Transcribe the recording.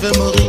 faire.